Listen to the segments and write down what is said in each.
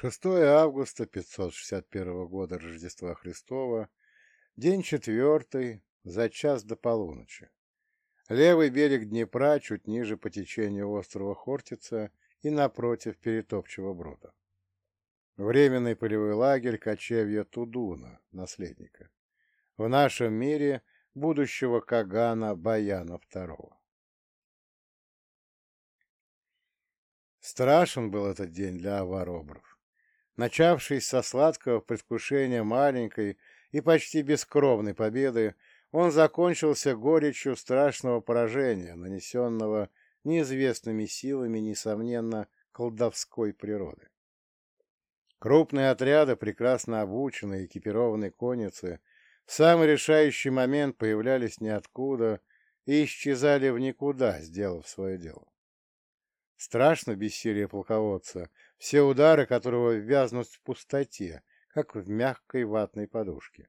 6 августа 561 года Рождества Христова, день четвертый, за час до полуночи. Левый берег Днепра чуть ниже по течению острова Хортица и напротив Перетопчего брода. Временный полевой лагерь кочевья Тудуна, наследника. В нашем мире будущего Кагана Баяна II. Страшен был этот день для аваробров. Начавшись со сладкого предвкушения маленькой и почти бескровной победы, он закончился горечью страшного поражения, нанесенного неизвестными силами, несомненно, колдовской природы. Крупные отряды, прекрасно обученные, экипированные конницы, в самый решающий момент появлялись ниоткуда и исчезали в никуда, сделав свое дело. Страшно бессилие полководца, все удары которого вязнут в пустоте, как в мягкой ватной подушке.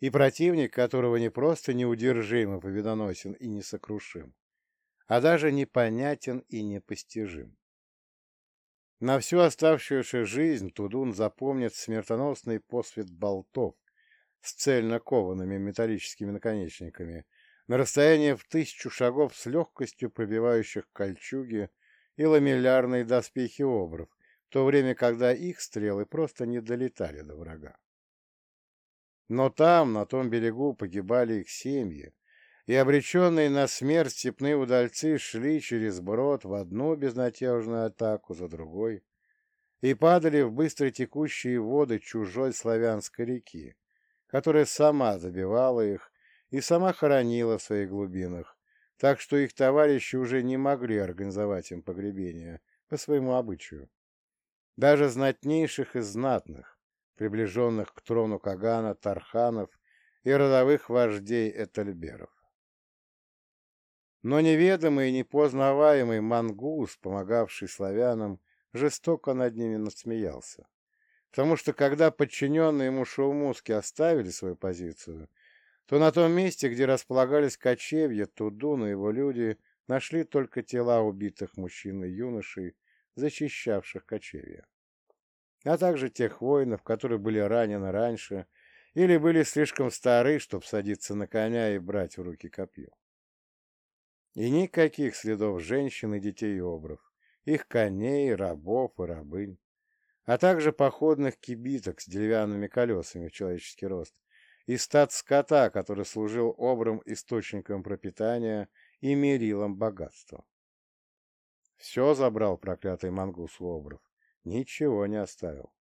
И противник, которого не просто неудержимо победоносен и несокрушим, а даже непонятен и непостижим. На всю оставшуюся жизнь Тудун запомнит смертоносный посвет болтов с цельно коваными металлическими наконечниками на расстоянии в тысячу шагов с легкостью пробивающих кольчуги и ламеллярные доспехи обров, в то время, когда их стрелы просто не долетали до врага. Но там, на том берегу, погибали их семьи, и обреченные на смерть степные удальцы шли через брод в одну безнадежную атаку за другой и падали в быстро текущие воды чужой славянской реки, которая сама забивала их и сама хоронила в своих глубинах, так что их товарищи уже не могли организовать им погребение по своему обычаю. Даже знатнейших из знатных, приближенных к трону Кагана, Тарханов и родовых вождей Этельберов. Но неведомый и непознаваемый мангус, помогавший славянам, жестоко над ними насмеялся. Потому что когда подчиненные ему шоумуски оставили свою позицию, то на том месте, где располагались кочевья, Тудун и его люди нашли только тела убитых мужчин и юношей, защищавших кочевья, а также тех воинов, которые были ранены раньше или были слишком стары, чтобы садиться на коня и брать в руки копье. И никаких следов женщин и детей и обров, их коней, рабов и рабынь, а также походных кибиток с деревянными колесами в человеческий рост и стад скота, который служил обром источником пропитания и мерилом богатства. Все забрал проклятый мангус у обров, ничего не оставил.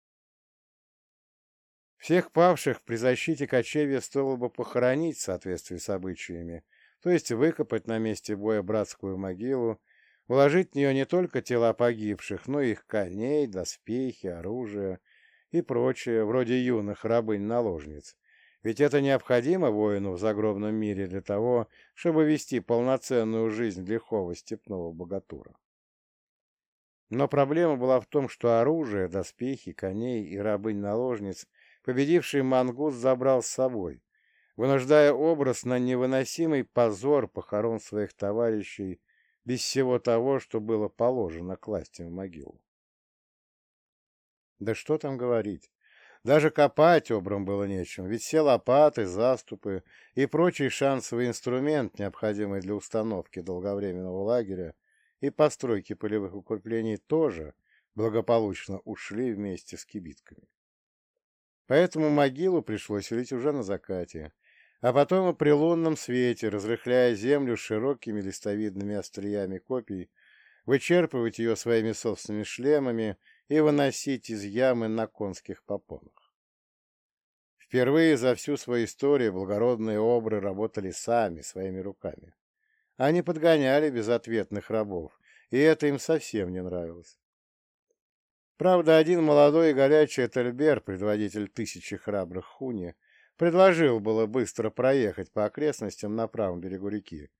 Всех павших при защите кочевья стоило бы похоронить в соответствии с обычаями, то есть выкопать на месте боя братскую могилу, уложить в нее не только тела погибших, но и их коней, доспехи, оружие и прочее, вроде юных рабынь-наложниц. Ведь это необходимо воину в загробном мире для того, чтобы вести полноценную жизнь лихого степного богатура. Но проблема была в том, что оружие, доспехи, коней и рабынь-наложниц победивший мангус забрал с собой, вынуждая образ на невыносимый позор похорон своих товарищей без всего того, что было положено класть в могилу. Да что там говорить. Даже копать обром было нечем, ведь все лопаты, заступы и прочий шансовый инструмент, необходимый для установки долговременного лагеря и постройки полевых укреплений, тоже благополучно ушли вместе с кибитками. Поэтому могилу пришлось рыть уже на закате, а потом при лунном свете, разрыхляя землю широкими листовидными остриями копий, вычерпывать ее своими собственными шлемами и выносить из ямы на конских попонах. Впервые за всю свою историю благородные обры работали сами, своими руками. Они подгоняли безответных рабов, и это им совсем не нравилось. Правда, один молодой и горячий Этельбер, предводитель тысячи храбрых хуни, предложил было быстро проехать по окрестностям на правом берегу реки,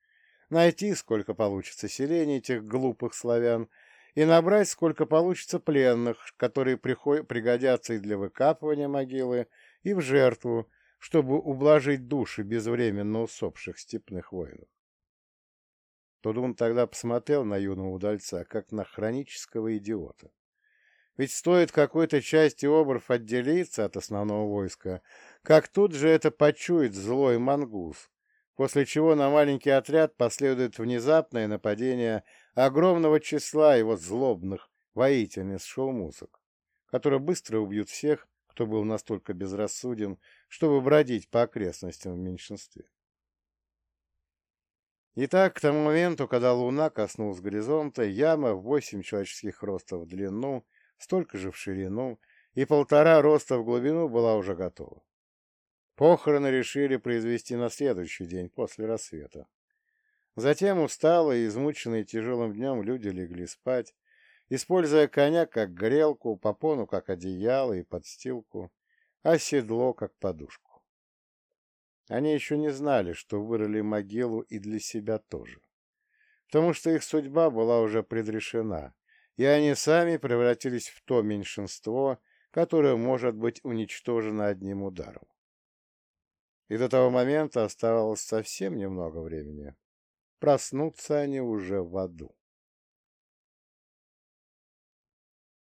найти, сколько получится селений этих глупых славян, и набрать, сколько получится пленных, которые пригодятся и для выкапывания могилы, и в жертву, чтобы ублажить души безвременно усопших степных воинов. Тудун тогда посмотрел на юного удальца, как на хронического идиота. Ведь стоит какой-то части обров отделиться от основного войска, как тут же это почует злой мангус, после чего на маленький отряд последует внезапное нападение огромного числа его злобных воительниц-шелмусок, которые быстро убьют всех, кто был настолько безрассуден, чтобы бродить по окрестностям в меньшинстве. Итак, к тому моменту, когда луна коснулась горизонта, яма в восемь человеческих ростов в длину, столько же в ширину и полтора роста в глубину была уже готова. Похороны решили произвести на следующий день после рассвета. Затем усталые и измученные тяжелым днем люди легли спать, используя коня как грелку, попону как одеяло и подстилку, а седло как подушку. Они еще не знали, что вырыли могилу и для себя тоже, потому что их судьба была уже предрешена, и они сами превратились в то меньшинство, которое может быть уничтожено одним ударом. И до того момента оставалось совсем немного времени. Проснутся они уже в аду.